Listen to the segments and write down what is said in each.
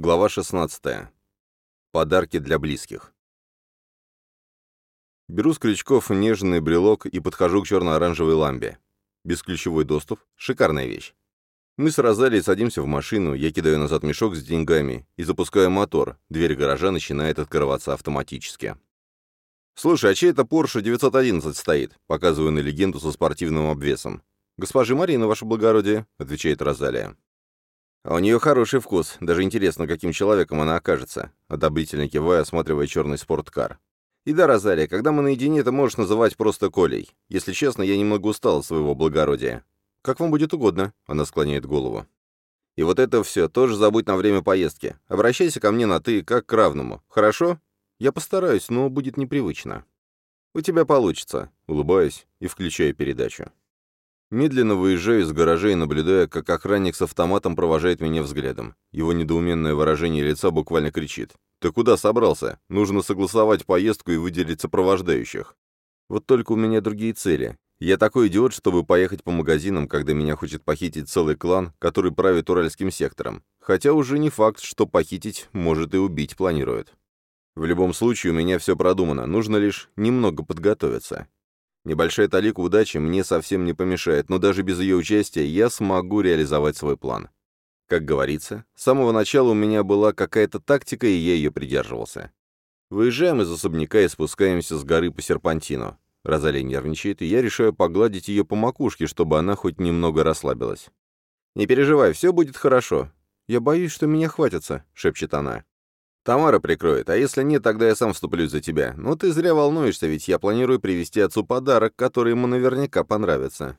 Глава 16. Подарки для близких. Беру с крючков нежный брелок и подхожу к черно-оранжевой ламбе. Бесключевой доступ — шикарная вещь. Мы с Розалией садимся в машину, я кидаю назад мешок с деньгами и запускаю мотор. Дверь гаража начинает открываться автоматически. «Слушай, а чей это Porsche 911 стоит?» Показываю на легенду со спортивным обвесом. «Госпожи Марина, ваше благородие», — отвечает Розалия. А у нее хороший вкус, даже интересно, каким человеком она окажется, одобрительно кивая, осматривая черный спорткар. И да, Розалия, когда мы наедине, ты можешь называть просто Колей. Если честно, я немного устал своего благородия. Как вам будет угодно, она склоняет голову. И вот это все тоже забудь на время поездки. Обращайся ко мне на «ты», как к равному. Хорошо? Я постараюсь, но будет непривычно. У тебя получится, улыбаюсь и включаю передачу. Медленно выезжаю из гаражей, наблюдая, как охранник с автоматом провожает меня взглядом. Его недоуменное выражение лица буквально кричит. «Ты куда собрался? Нужно согласовать поездку и выделить сопровождающих». Вот только у меня другие цели. Я такой идиот, чтобы поехать по магазинам, когда меня хочет похитить целый клан, который правит Уральским сектором. Хотя уже не факт, что похитить, может и убить планирует. В любом случае, у меня все продумано, нужно лишь немного подготовиться. Небольшая талика удачи мне совсем не помешает, но даже без ее участия я смогу реализовать свой план. Как говорится, с самого начала у меня была какая-то тактика, и я ее придерживался. Выезжаем из особняка и спускаемся с горы по серпантину. Розалия нервничает, и я решаю погладить ее по макушке, чтобы она хоть немного расслабилась. «Не переживай, все будет хорошо. Я боюсь, что меня хватится», — шепчет она. Тамара прикроет, а если нет, тогда я сам вступлюсь за тебя. Но ты зря волнуешься, ведь я планирую привезти отцу подарок, который ему наверняка понравится.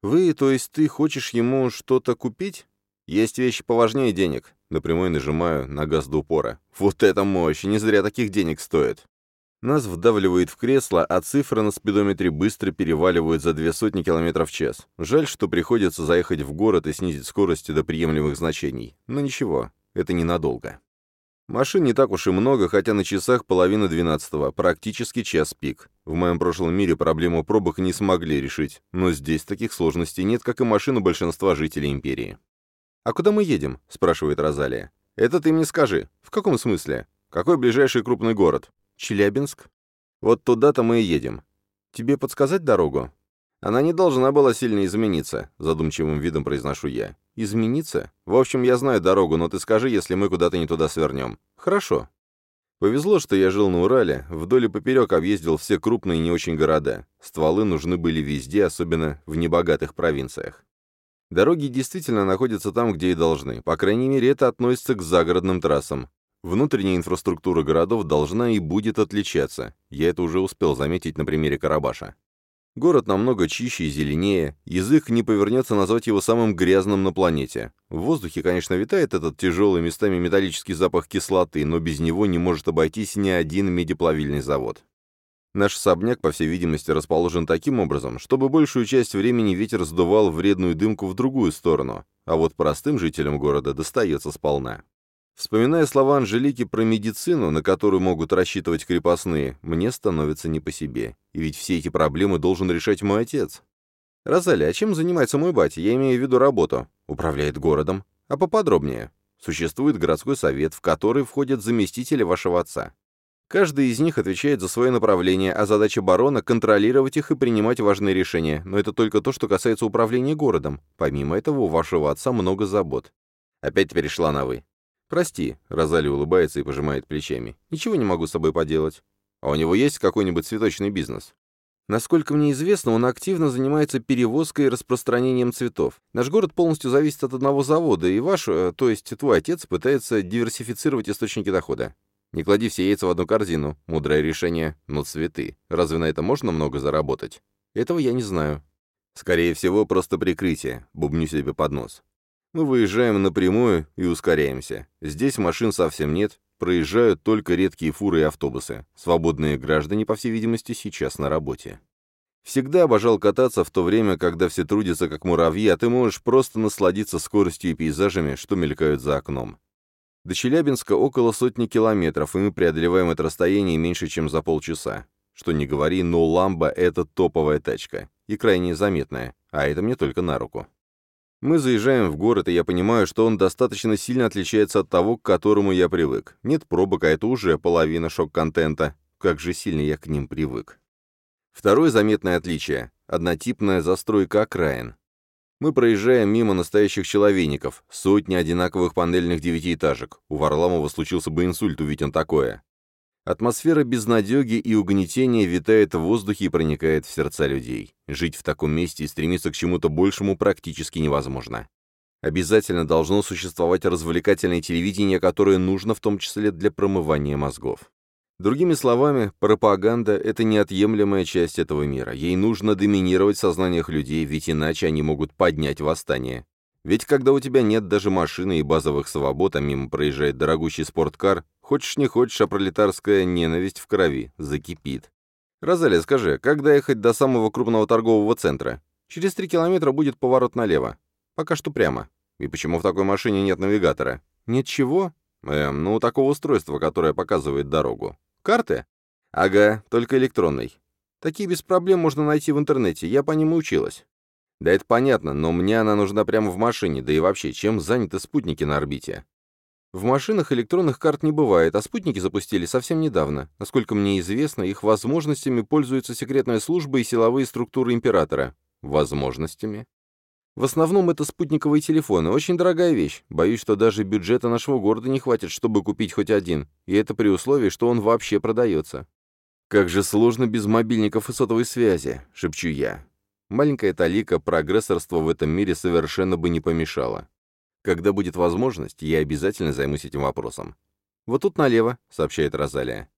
Вы, то есть ты хочешь ему что-то купить? Есть вещи поважнее денег. Напрямую нажимаю на газ до упора. Вот это мощь, не зря таких денег стоит. Нас вдавливает в кресло, а цифры на спидометре быстро переваливают за две сотни километров в час. Жаль, что приходится заехать в город и снизить скорости до приемлемых значений. Но ничего, это ненадолго. Машин не так уж и много, хотя на часах половина двенадцатого, практически час пик. В моем прошлом мире проблему пробок не смогли решить, но здесь таких сложностей нет, как и машин большинства жителей империи. «А куда мы едем?» — спрашивает Розалия. «Это ты мне скажи. В каком смысле? Какой ближайший крупный город? Челябинск? Вот туда-то мы и едем. Тебе подсказать дорогу?» «Она не должна была сильно измениться», — задумчивым видом произношу я. «Измениться? В общем, я знаю дорогу, но ты скажи, если мы куда-то не туда свернем». «Хорошо». Повезло, что я жил на Урале, вдоль и поперек объездил все крупные и не очень города. Стволы нужны были везде, особенно в небогатых провинциях. Дороги действительно находятся там, где и должны. По крайней мере, это относится к загородным трассам. Внутренняя инфраструктура городов должна и будет отличаться. Я это уже успел заметить на примере Карабаша. Город намного чище и зеленее, язык не повернется назвать его самым грязным на планете. В воздухе, конечно, витает этот тяжелый местами металлический запах кислоты, но без него не может обойтись ни один медиплавильный завод. Наш особняк, по всей видимости, расположен таким образом, чтобы большую часть времени ветер сдувал вредную дымку в другую сторону, а вот простым жителям города достается сполна. Вспоминая слова Анжелики про медицину, на которую могут рассчитывать крепостные, мне становится не по себе. И ведь все эти проблемы должен решать мой отец. «Розалия, а чем занимается мой батя? Я имею в виду работу. Управляет городом. А поподробнее. Существует городской совет, в который входят заместители вашего отца. Каждый из них отвечает за свое направление, а задача барона — контролировать их и принимать важные решения. Но это только то, что касается управления городом. Помимо этого, у вашего отца много забот. Опять перешла на «вы». «Прости», — Розали улыбается и пожимает плечами. «Ничего не могу с собой поделать. А у него есть какой-нибудь цветочный бизнес?» Насколько мне известно, он активно занимается перевозкой и распространением цветов. Наш город полностью зависит от одного завода, и ваш, э, то есть твой отец, пытается диверсифицировать источники дохода. Не клади все яйца в одну корзину. Мудрое решение. Но цветы. Разве на это можно много заработать? Этого я не знаю. Скорее всего, просто прикрытие. Бубню себе под нос. Мы выезжаем напрямую и ускоряемся. Здесь машин совсем нет, проезжают только редкие фуры и автобусы. Свободные граждане, по всей видимости, сейчас на работе. Всегда обожал кататься в то время, когда все трудятся как муравьи, а ты можешь просто насладиться скоростью и пейзажами, что мелькают за окном. До Челябинска около сотни километров, и мы преодолеваем это расстояние меньше, чем за полчаса. Что не говори, но «Ламба» — это топовая тачка. И крайне заметная, а это мне только на руку. Мы заезжаем в город, и я понимаю, что он достаточно сильно отличается от того, к которому я привык. Нет пробок, а это уже половина шок-контента. Как же сильно я к ним привык. Второе заметное отличие – однотипная застройка окраин. Мы проезжаем мимо настоящих человейников, сотни одинаковых панельных девятиэтажек. У Варламова случился бы инсульт, увидеть он такое. Атмосфера безнадеги и угнетения витает в воздухе и проникает в сердца людей. Жить в таком месте и стремиться к чему-то большему практически невозможно. Обязательно должно существовать развлекательное телевидение, которое нужно в том числе для промывания мозгов. Другими словами, пропаганда — это неотъемлемая часть этого мира. Ей нужно доминировать в сознаниях людей, ведь иначе они могут поднять восстание. Ведь когда у тебя нет даже машины и базовых свобод, а мимо проезжает дорогущий спорткар, хочешь не хочешь, а пролетарская ненависть в крови закипит. Розалия, скажи, как доехать до самого крупного торгового центра? Через три километра будет поворот налево. Пока что прямо. И почему в такой машине нет навигатора? Нет чего? Эм, ну, такого устройства, которое показывает дорогу. Карты? Ага, только электронной. Такие без проблем можно найти в интернете, я по ним училась. Да это понятно, но мне она нужна прямо в машине, да и вообще, чем заняты спутники на орбите? В машинах электронных карт не бывает, а спутники запустили совсем недавно. Насколько мне известно, их возможностями пользуются секретная служба и силовые структуры императора. Возможностями? В основном это спутниковые телефоны, очень дорогая вещь. Боюсь, что даже бюджета нашего города не хватит, чтобы купить хоть один, и это при условии, что он вообще продается. «Как же сложно без мобильников и сотовой связи», — шепчу я. Маленькая талика прогрессорства в этом мире совершенно бы не помешала. Когда будет возможность, я обязательно займусь этим вопросом. «Вот тут налево», — сообщает Розалия.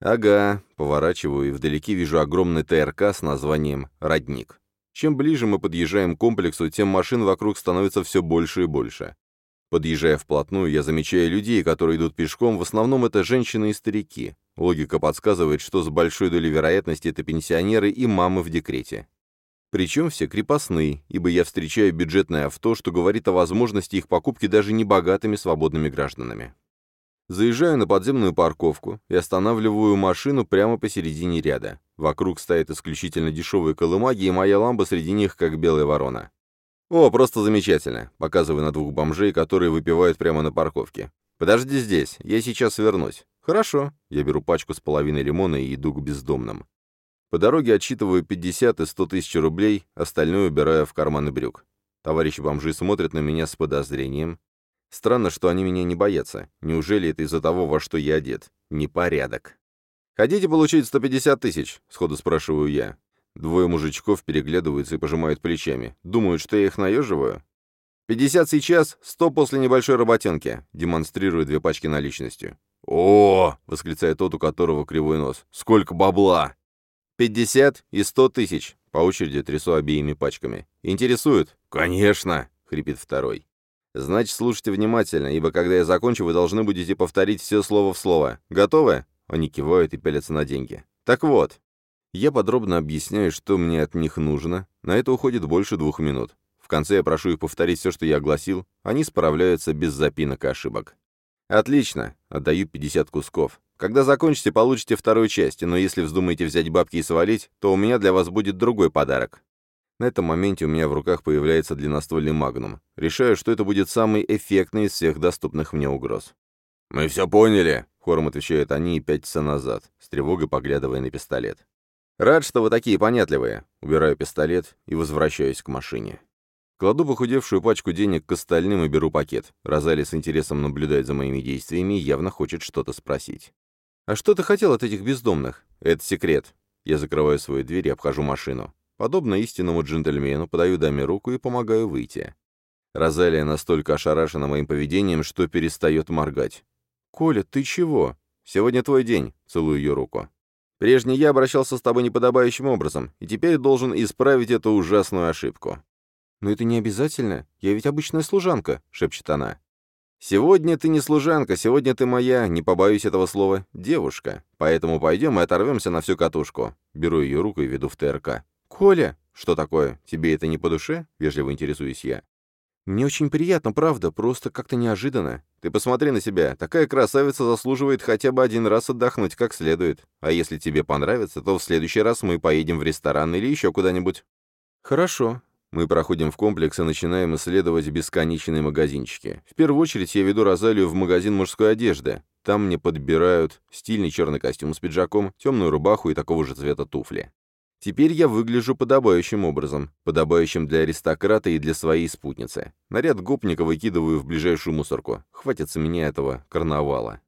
«Ага», — поворачиваю и вдалеке вижу огромный ТРК с названием «Родник». Чем ближе мы подъезжаем к комплексу, тем машин вокруг становится все больше и больше. Подъезжая вплотную, я замечаю людей, которые идут пешком, в основном это женщины и старики. Логика подсказывает, что с большой долей вероятности это пенсионеры и мамы в декрете. Причем все крепостные, ибо я встречаю бюджетное авто, что говорит о возможности их покупки даже небогатыми свободными гражданами. Заезжаю на подземную парковку и останавливаю машину прямо посередине ряда. Вокруг стоят исключительно дешевые колымаги, и моя ламба среди них как белая ворона. «О, просто замечательно!» — показываю на двух бомжей, которые выпивают прямо на парковке. «Подожди здесь, я сейчас вернусь». «Хорошо». Я беру пачку с половиной лимона и иду к бездомным. По дороге отчитываю 50 и 100 тысяч рублей, остальное убираю в карманы брюк. Товарищи бомжи смотрят на меня с подозрением. Странно, что они меня не боятся. Неужели это из-за того, во что я одет? Непорядок. «Хотите получить 150 тысяч?» — сходу спрашиваю я. Двое мужичков переглядываются и пожимают плечами. Думают, что я их наеживаю. «50 сейчас, 100 после небольшой работенки», — демонстрирую две пачки наличностью. «О!» — восклицает тот, у которого кривой нос. «Сколько бабла!» «Пятьдесят и сто тысяч!» По очереди трясу обеими пачками. «Интересует?» «Конечно!» — хрипит второй. «Значит, слушайте внимательно, ибо когда я закончу, вы должны будете повторить все слово в слово. Готовы?» Они кивают и пялятся на деньги. «Так вот». Я подробно объясняю, что мне от них нужно. На это уходит больше двух минут. В конце я прошу их повторить все, что я огласил. Они справляются без запинок и ошибок. «Отлично!» — отдаю 50 кусков. Когда закончите, получите вторую часть, но если вздумаете взять бабки и свалить, то у меня для вас будет другой подарок. На этом моменте у меня в руках появляется длинноствольный магнум. Решаю, что это будет самый эффектный из всех доступных мне угроз. «Мы все поняли», — хором отвечают они и пятятся назад, с тревогой поглядывая на пистолет. «Рад, что вы такие понятливые». Убираю пистолет и возвращаюсь к машине. Кладу похудевшую пачку денег к остальным и беру пакет. Розали с интересом наблюдает за моими действиями и явно хочет что-то спросить. «А что ты хотел от этих бездомных?» «Это секрет». Я закрываю свою дверь и обхожу машину. Подобно истинному джентльмену, подаю даме руку и помогаю выйти. Розалия настолько ошарашена моим поведением, что перестает моргать. «Коля, ты чего?» «Сегодня твой день», — целую ее руку. «Прежний я обращался с тобой неподобающим образом, и теперь должен исправить эту ужасную ошибку». «Но это не обязательно. Я ведь обычная служанка», — шепчет она. «Сегодня ты не служанка, сегодня ты моя, не побоюсь этого слова, девушка. Поэтому пойдем и оторвемся на всю катушку». Беру ее руку и веду в ТРК. «Коля!» «Что такое? Тебе это не по душе?» — вежливо интересуюсь я. «Мне очень приятно, правда, просто как-то неожиданно. Ты посмотри на себя, такая красавица заслуживает хотя бы один раз отдохнуть как следует. А если тебе понравится, то в следующий раз мы поедем в ресторан или еще куда-нибудь». «Хорошо. Мы проходим в комплекс и начинаем исследовать бесконечные магазинчики. В первую очередь я веду Розалию в магазин мужской одежды. Там мне подбирают стильный черный костюм с пиджаком, темную рубаху и такого же цвета туфли. Теперь я выгляжу подобающим образом, подобающим для аристократа и для своей спутницы. Наряд гопника выкидываю в ближайшую мусорку. Хватится меня этого карнавала.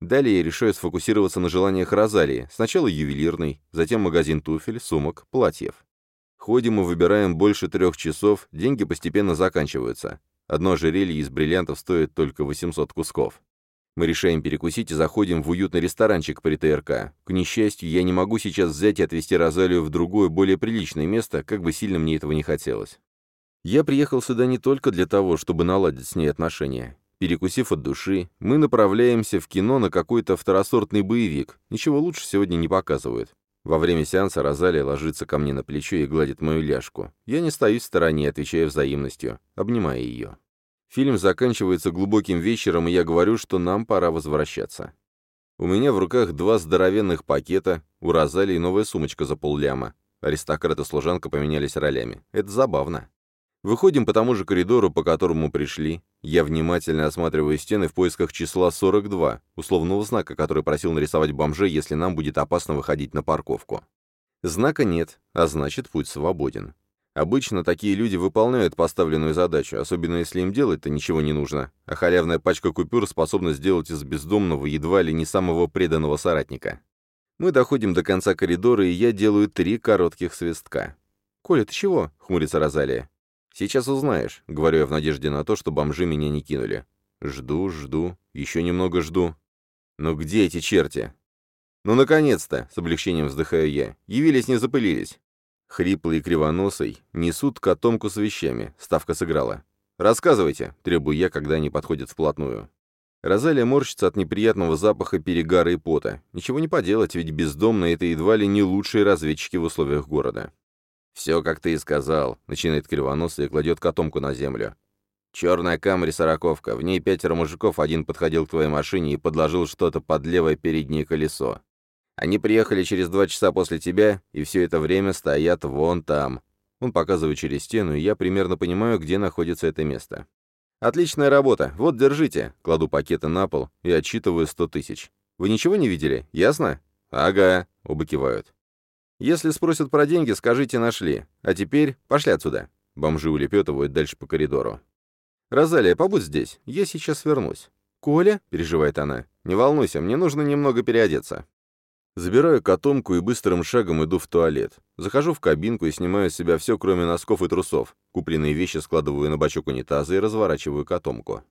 Далее я решаю сфокусироваться на желаниях Розалии. Сначала ювелирный, затем магазин туфель, сумок, платьев. Ходим и выбираем больше трех часов, деньги постепенно заканчиваются. Одно ожерелье из бриллиантов стоит только 800 кусков. Мы решаем перекусить и заходим в уютный ресторанчик при ТРК. К несчастью, я не могу сейчас взять и отвезти Розалию в другое, более приличное место, как бы сильно мне этого не хотелось. Я приехал сюда не только для того, чтобы наладить с ней отношения. Перекусив от души, мы направляемся в кино на какой-то второсортный боевик. Ничего лучше сегодня не показывают. Во время сеанса Розалия ложится ко мне на плечо и гладит мою ляжку. Я не стою в стороне, отвечая взаимностью, обнимая ее. Фильм заканчивается глубоким вечером, и я говорю, что нам пора возвращаться. У меня в руках два здоровенных пакета, у Розалии новая сумочка за полляма. Аристократ и служанка поменялись ролями. Это забавно. Выходим по тому же коридору, по которому пришли. Я внимательно осматриваю стены в поисках числа 42, условного знака, который просил нарисовать бомжей, если нам будет опасно выходить на парковку. Знака нет, а значит, путь свободен. Обычно такие люди выполняют поставленную задачу, особенно если им делать-то ничего не нужно, а халявная пачка купюр способна сделать из бездомного едва ли не самого преданного соратника. Мы доходим до конца коридора, и я делаю три коротких свистка. «Коля, ты чего?» — хмурится Розалия. «Сейчас узнаешь», — говорю я в надежде на то, что бомжи меня не кинули. Жду, жду, еще немного жду. Но где эти черти? «Ну, наконец-то!» — с облегчением вздыхаю я. «Явились, не запылились». Хриплый и кривоносый несут котомку с вещами. Ставка сыграла. «Рассказывайте», — требую я, когда они подходят вплотную. Розалия морщится от неприятного запаха перегара и пота. Ничего не поделать, ведь бездомные — это едва ли не лучшие разведчики в условиях города. «Все, как ты и сказал», — начинает кривоносый и кладет котомку на землю. «Черная камри сороковка. В ней пятеро мужиков, один подходил к твоей машине и подложил что-то под левое переднее колесо. Они приехали через два часа после тебя, и все это время стоят вон там». Он показывает через стену, и я примерно понимаю, где находится это место. «Отличная работа. Вот, держите». Кладу пакеты на пол и отчитываю сто тысяч. «Вы ничего не видели? Ясно?» «Ага», — оба кивают. «Если спросят про деньги, скажите, нашли. А теперь пошли отсюда». Бомжи улепетывают дальше по коридору. «Розалия, побудь здесь. Я сейчас вернусь». «Коля?» — переживает она. «Не волнуйся, мне нужно немного переодеться». Забираю котомку и быстрым шагом иду в туалет. Захожу в кабинку и снимаю с себя все, кроме носков и трусов. Купленные вещи складываю на бачок унитаза и разворачиваю котомку.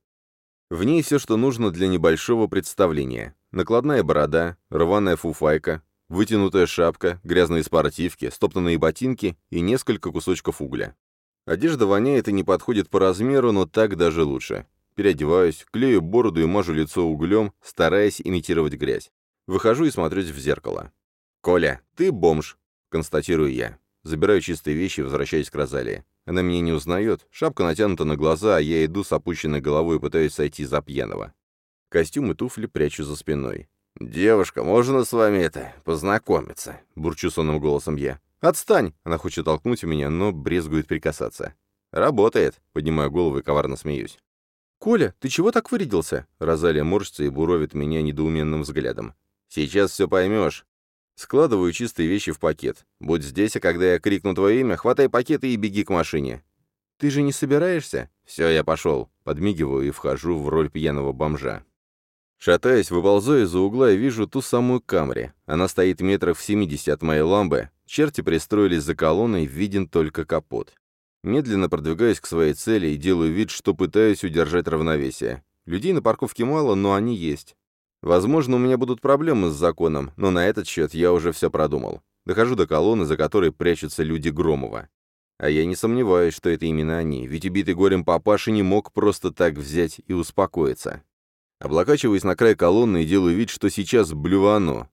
В ней все, что нужно для небольшого представления. Накладная борода, рваная фуфайка, вытянутая шапка, грязные спортивки, стоптанные ботинки и несколько кусочков угля. Одежда воняет и не подходит по размеру, но так даже лучше. Переодеваюсь, клею бороду и мажу лицо углем, стараясь имитировать грязь. Выхожу и смотрюсь в зеркало. «Коля, ты бомж», — констатирую я. Забираю чистые вещи и возвращаюсь к Розалии. Она меня не узнает, шапка натянута на глаза, а я иду с опущенной головой и пытаюсь сойти за пьяного. Костюм и туфли прячу за спиной. «Девушка, можно с вами это, познакомиться?» — бурчу сонным голосом я. «Отстань!» — она хочет толкнуть меня, но брезгует прикасаться. «Работает!» — поднимаю голову и коварно смеюсь. «Коля, ты чего так вырядился?» Розалия морщится и буровит меня недоуменным взглядом. Сейчас все поймешь. Складываю чистые вещи в пакет. Будь здесь, а когда я крикну твое имя, хватай пакеты и беги к машине. Ты же не собираешься? Все, я пошел. Подмигиваю и вхожу в роль пьяного бомжа. Шатаясь, выползаю из-за угла и вижу ту самую Камри. Она стоит метрах в 70 от моей ламбы. Черти пристроились за колонной, виден только капот. Медленно продвигаюсь к своей цели и делаю вид, что пытаюсь удержать равновесие. Людей на парковке мало, но они есть. Возможно, у меня будут проблемы с законом, но на этот счет я уже все продумал. Дохожу до колонны, за которой прячутся люди Громова. А я не сомневаюсь, что это именно они, ведь убитый горем папаша не мог просто так взять и успокоиться. Облокачиваюсь на край колонны и делаю вид, что сейчас блювану.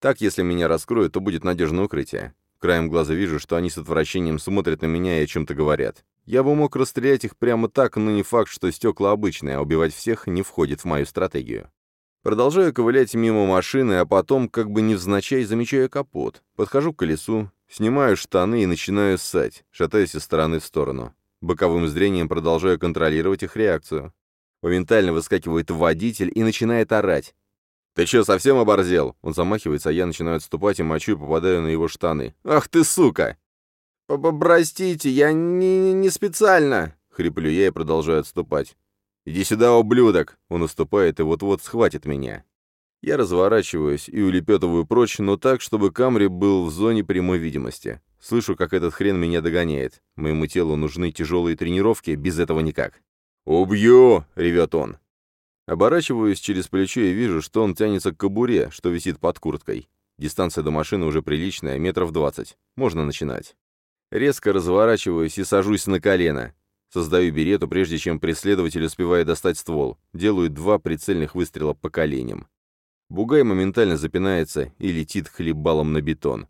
Так, если меня раскроют, то будет надежное укрытие. Краем глаза вижу, что они с отвращением смотрят на меня и о чем-то говорят. Я бы мог расстрелять их прямо так, но не факт, что стекла обычные, а убивать всех не входит в мою стратегию. Продолжаю ковылять мимо машины, а потом, как бы невзначай, замечаю капот. Подхожу к колесу, Снимаю штаны и начинаю ссать, шатаясь из стороны в сторону. Боковым зрением продолжаю контролировать их реакцию. Моментально выскакивает водитель и начинает орать. «Ты что, совсем оборзел?» Он замахивается, а я начинаю отступать и мочу и попадаю на его штаны. «Ах ты, сука!» «Простите, я не, не специально!» Хриплю я и продолжаю отступать. «Иди сюда, ублюдок!» Он уступает и вот-вот схватит меня. Я разворачиваюсь и улепетываю прочь, но так, чтобы Камри был в зоне прямой видимости. Слышу, как этот хрен меня догоняет. Моему телу нужны тяжелые тренировки, без этого никак. «Убью!» — ревет он. Оборачиваюсь через плечо и вижу, что он тянется к кобуре, что висит под курткой. Дистанция до машины уже приличная, метров двадцать. Можно начинать. Резко разворачиваюсь и сажусь на колено. Создаю берету, прежде чем преследователь успевает достать ствол. Делаю два прицельных выстрела по коленям. Бугай моментально запинается и летит хлебалом на бетон.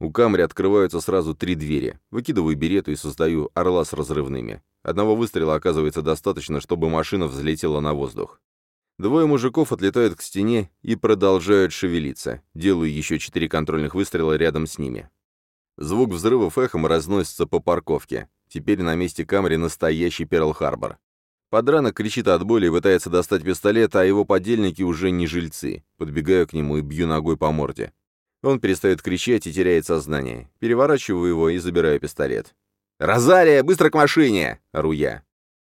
У камри открываются сразу три двери. Выкидываю берету и создаю орла с разрывными. Одного выстрела оказывается достаточно, чтобы машина взлетела на воздух. Двое мужиков отлетают к стене и продолжают шевелиться. Делаю еще четыре контрольных выстрела рядом с ними. Звук взрывов эхом разносится по парковке. Теперь на месте камри настоящий Перл-Харбор. Подранок кричит от боли и пытается достать пистолет, а его подельники уже не жильцы. Подбегаю к нему и бью ногой по морде. Он перестает кричать и теряет сознание. Переворачиваю его и забираю пистолет. «Розалия, быстро к машине!» — ору я.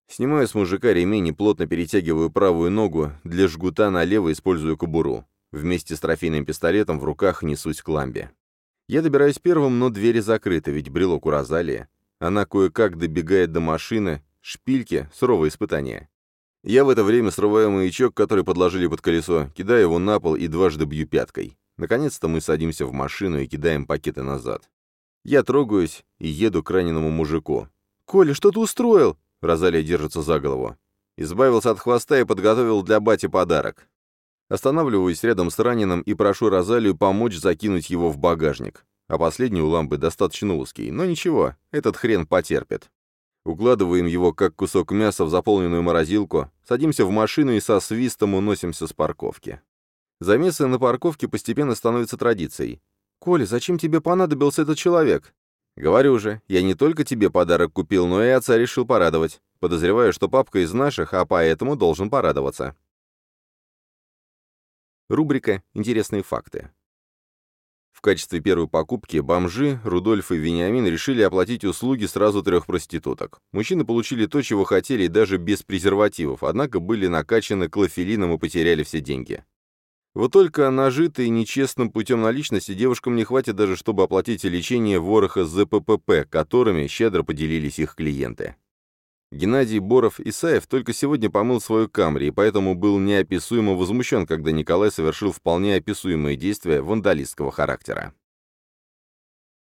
Снимаю с мужика ремень и плотно перетягиваю правую ногу, для жгута налево использую кобуру. Вместе с трофейным пистолетом в руках несусь к ламбе. Я добираюсь первым, но двери закрыты, ведь брелок у Розалии. Она кое-как добегает до машины, Шпильки — суровое испытание. Я в это время срываю маячок, который подложили под колесо, кидаю его на пол и дважды бью пяткой. Наконец-то мы садимся в машину и кидаем пакеты назад. Я трогаюсь и еду к раненому мужику. «Коля, что ты устроил?» Розалия держится за голову. Избавился от хвоста и подготовил для бати подарок. Останавливаюсь рядом с раненым и прошу Розалию помочь закинуть его в багажник. А последний у лампы достаточно узкий, но ничего, этот хрен потерпит. Укладываем его, как кусок мяса, в заполненную морозилку, садимся в машину и со свистом уносимся с парковки. Замесы на парковке постепенно становятся традицией. «Коля, зачем тебе понадобился этот человек?» «Говорю же, я не только тебе подарок купил, но и отца решил порадовать. Подозреваю, что папка из наших, а поэтому должен порадоваться». Рубрика «Интересные факты». В качестве первой покупки бомжи, Рудольф и Вениамин решили оплатить услуги сразу трех проституток. Мужчины получили то, чего хотели, даже без презервативов, однако были накачаны клофелином и потеряли все деньги. Вот только нажитые нечестным путем наличности девушкам не хватит даже, чтобы оплатить лечение вороха ЗППП, которыми щедро поделились их клиенты. Геннадий Боров-Исаев только сегодня помыл свою камри, и поэтому был неописуемо возмущен, когда Николай совершил вполне описуемые действия вандалистского характера.